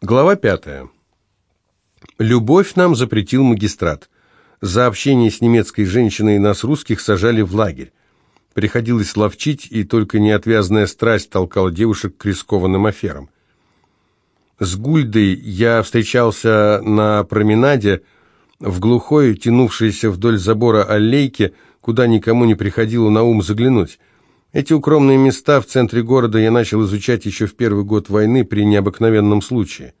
Глава пятая. Любовь нам запретил магистрат. За общение с немецкой женщиной нас, русских, сажали в лагерь. Приходилось ловчить, и только неотвязная страсть толкала девушек к рискованным аферам. С Гульдой я встречался на променаде в глухой, тянувшейся вдоль забора аллейке, куда никому не приходило на ум заглянуть. Эти укромные места в центре города я начал изучать еще в первый год войны при необыкновенном случае.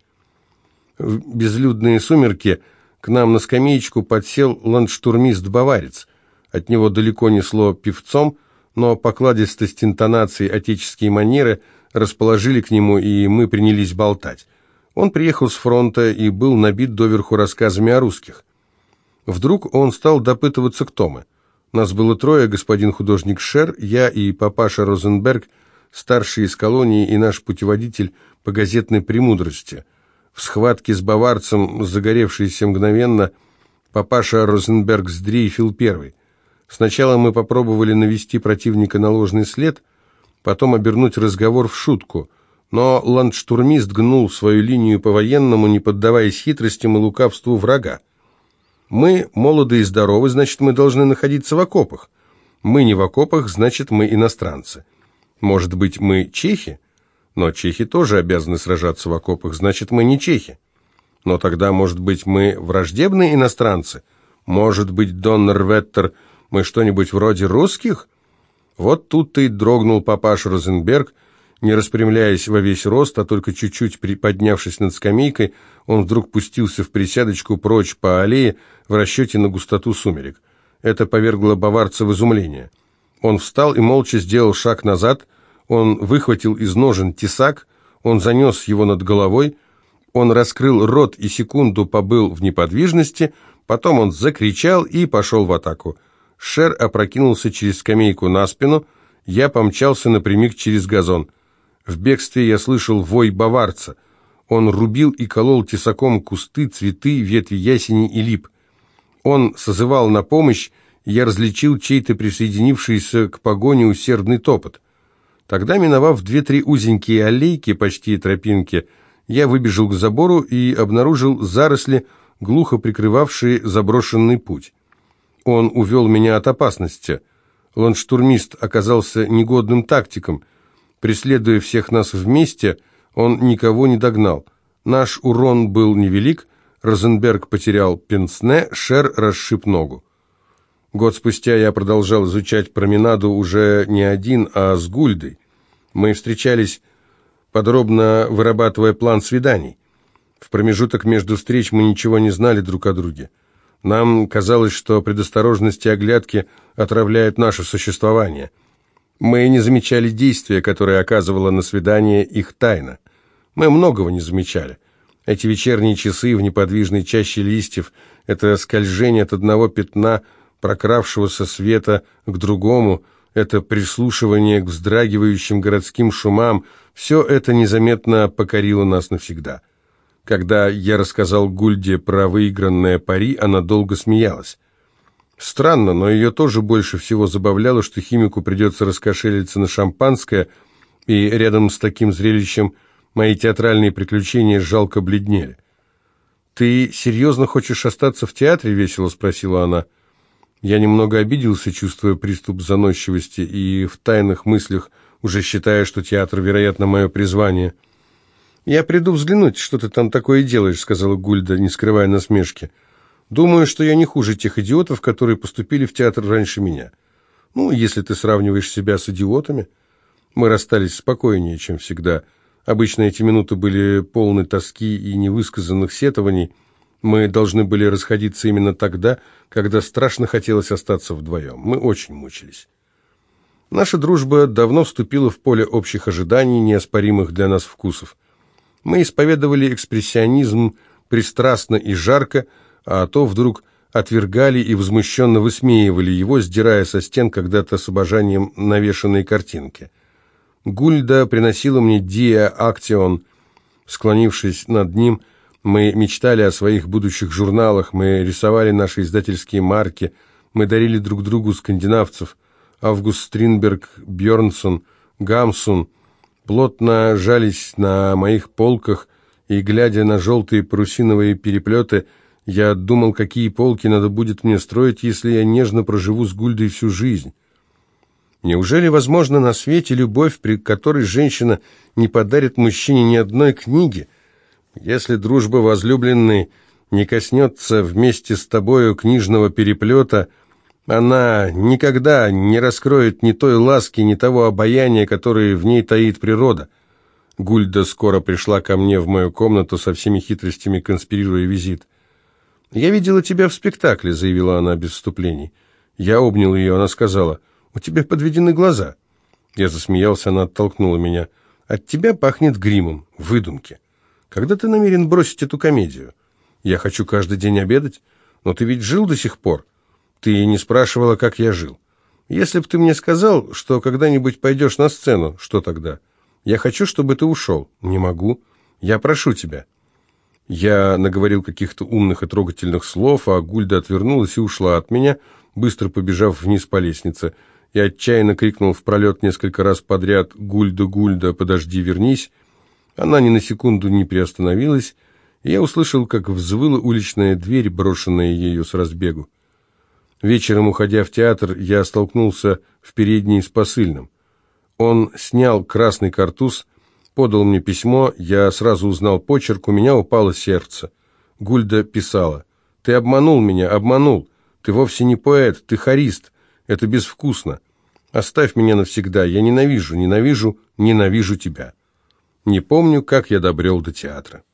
В безлюдные сумерки к нам на скамеечку подсел ландштурмист-баварец. От него далеко несло певцом, но покладистость интонации, отеческие манеры расположили к нему, и мы принялись болтать. Он приехал с фронта и был набит доверху рассказами о русских. Вдруг он стал допытываться, кто мы – нас было трое, господин художник Шер, я и папаша Розенберг, старший из колонии и наш путеводитель по газетной премудрости. В схватке с баварцем, загоревшийся мгновенно, папаша Розенберг сдрейфил первый. Сначала мы попробовали навести противника на ложный след, потом обернуть разговор в шутку, но ландштурмист гнул свою линию по-военному, не поддаваясь хитростям и лукавству врага. Мы молоды и здоровы, значит, мы должны находиться в окопах. Мы не в окопах, значит, мы иностранцы. Может быть, мы чехи? Но чехи тоже обязаны сражаться в окопах, значит, мы не чехи. Но тогда, может быть, мы враждебные иностранцы? Может быть, Доннер Веттер, мы что-нибудь вроде русских? Вот тут-то и дрогнул папаша Розенберг, не распрямляясь во весь рост, а только чуть-чуть приподнявшись над скамейкой, он вдруг пустился в присядочку прочь по аллее в расчете на густоту сумерек. Это повергло баварца в изумление. Он встал и молча сделал шаг назад, он выхватил из ножен тесак, он занес его над головой, он раскрыл рот и секунду побыл в неподвижности, потом он закричал и пошел в атаку. Шер опрокинулся через скамейку на спину, я помчался напрямик через газон. В бегстве я слышал вой баварца. Он рубил и колол тесаком кусты, цветы, ветви ясени и лип. Он созывал на помощь, и я различил чей-то присоединившийся к погоне усердный топот. Тогда, миновав две-три узенькие аллейки, почти тропинки, я выбежал к забору и обнаружил заросли, глухо прикрывавшие заброшенный путь. Он увел меня от опасности. Ландштурмист оказался негодным тактиком — Преследуя всех нас вместе, он никого не догнал. Наш урон был невелик, Розенберг потерял пенсне, Шер расшиб ногу. Год спустя я продолжал изучать променаду уже не один, а с Гульдой. Мы встречались, подробно вырабатывая план свиданий. В промежуток между встреч мы ничего не знали друг о друге. Нам казалось, что предосторожность и оглядки отравляют наше существование – мы не замечали действия, которое оказывало на свидание их тайна. Мы многого не замечали. Эти вечерние часы в неподвижной чаще листьев, это скольжение от одного пятна прокравшегося света к другому, это прислушивание к вздрагивающим городским шумам, все это незаметно покорило нас навсегда. Когда я рассказал Гульде про выигранное пари, она долго смеялась. Странно, но ее тоже больше всего забавляло, что химику придется раскошелиться на шампанское, и рядом с таким зрелищем мои театральные приключения жалко бледнели. «Ты серьезно хочешь остаться в театре?» — весело спросила она. Я немного обиделся, чувствуя приступ заносчивости, и в тайных мыслях уже считая, что театр, вероятно, мое призвание. «Я приду взглянуть, что ты там такое делаешь», — сказала Гульда, не скрывая насмешки. Думаю, что я не хуже тех идиотов, которые поступили в театр раньше меня. Ну, если ты сравниваешь себя с идиотами. Мы расстались спокойнее, чем всегда. Обычно эти минуты были полны тоски и невысказанных сетований. Мы должны были расходиться именно тогда, когда страшно хотелось остаться вдвоем. Мы очень мучились. Наша дружба давно вступила в поле общих ожиданий, неоспоримых для нас вкусов. Мы исповедовали экспрессионизм пристрастно и жарко, а то вдруг отвергали и возмущенно высмеивали его, сдирая со стен когда-то с обожанием навешанные картинки. Гульда приносила мне Диа Актион. Склонившись над ним, мы мечтали о своих будущих журналах, мы рисовали наши издательские марки, мы дарили друг другу скандинавцев, Август Стринберг, Бьернсон, Гамсун, плотно жались на моих полках и, глядя на желтые парусиновые переплеты, я думал, какие полки надо будет мне строить, если я нежно проживу с Гульдой всю жизнь. Неужели возможно на свете любовь, при которой женщина не подарит мужчине ни одной книги? Если дружба возлюбленной не коснется вместе с тобою книжного переплета, она никогда не раскроет ни той ласки, ни того обаяния, которое в ней таит природа. Гульда скоро пришла ко мне в мою комнату со всеми хитростями, конспирируя визит. «Я видела тебя в спектакле», — заявила она без вступлений. Я обнял ее, она сказала, «У тебя подведены глаза». Я засмеялся, она оттолкнула меня. «От тебя пахнет гримом, выдумки. Когда ты намерен бросить эту комедию? Я хочу каждый день обедать, но ты ведь жил до сих пор. Ты не спрашивала, как я жил. Если бы ты мне сказал, что когда-нибудь пойдешь на сцену, что тогда? Я хочу, чтобы ты ушел. Не могу. Я прошу тебя». Я наговорил каких-то умных и трогательных слов, а Гульда отвернулась и ушла от меня, быстро побежав вниз по лестнице. Я отчаянно крикнул в пролет несколько раз подряд «Гульда, Гульда, подожди, вернись!». Она ни на секунду не приостановилась, и я услышал, как взвыла уличная дверь, брошенная ею с разбегу. Вечером, уходя в театр, я столкнулся в передней с посыльным. Он снял красный картуз, подал мне письмо, я сразу узнал почерк, у меня упало сердце. Гульда писала, «Ты обманул меня, обманул. Ты вовсе не поэт, ты хорист. Это безвкусно. Оставь меня навсегда, я ненавижу, ненавижу, ненавижу тебя». Не помню, как я добрел до театра.